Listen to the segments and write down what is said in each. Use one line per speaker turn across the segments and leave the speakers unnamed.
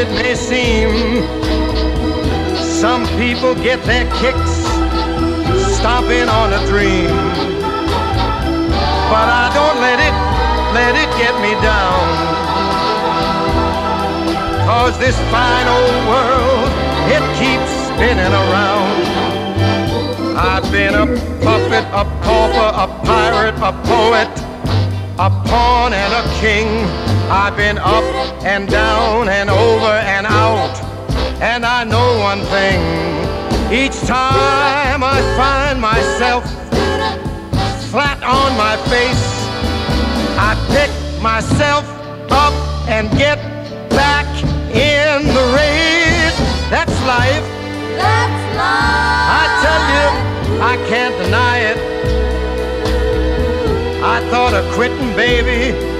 It may seem, some people get their kicks stomping on a dream. But I don't let it, let it get me down. Cause this fine old world, it keeps spinning around. I've been a puppet, a pauper, a pirate, a poet, a pawn and a king. I've been up and down and over and out. And I know one thing. Each time I find myself flat on my face, I pick myself up and get back in the race. That's life.
That's life.
I tell you, I can't deny it. I thought of quitting, baby,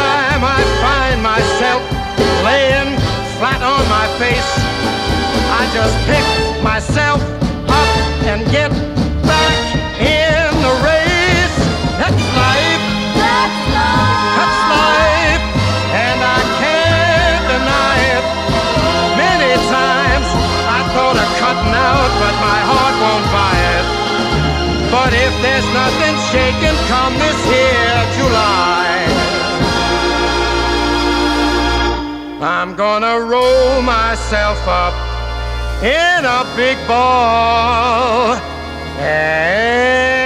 just pick myself up and get back in the race. That's life.
That's life.
That's life, and I can't deny it. Many times I thought of cutting out, but my heart won't buy it. But if there's nothing shaking come this here July, I'm gonna roll myself up in a big ball. And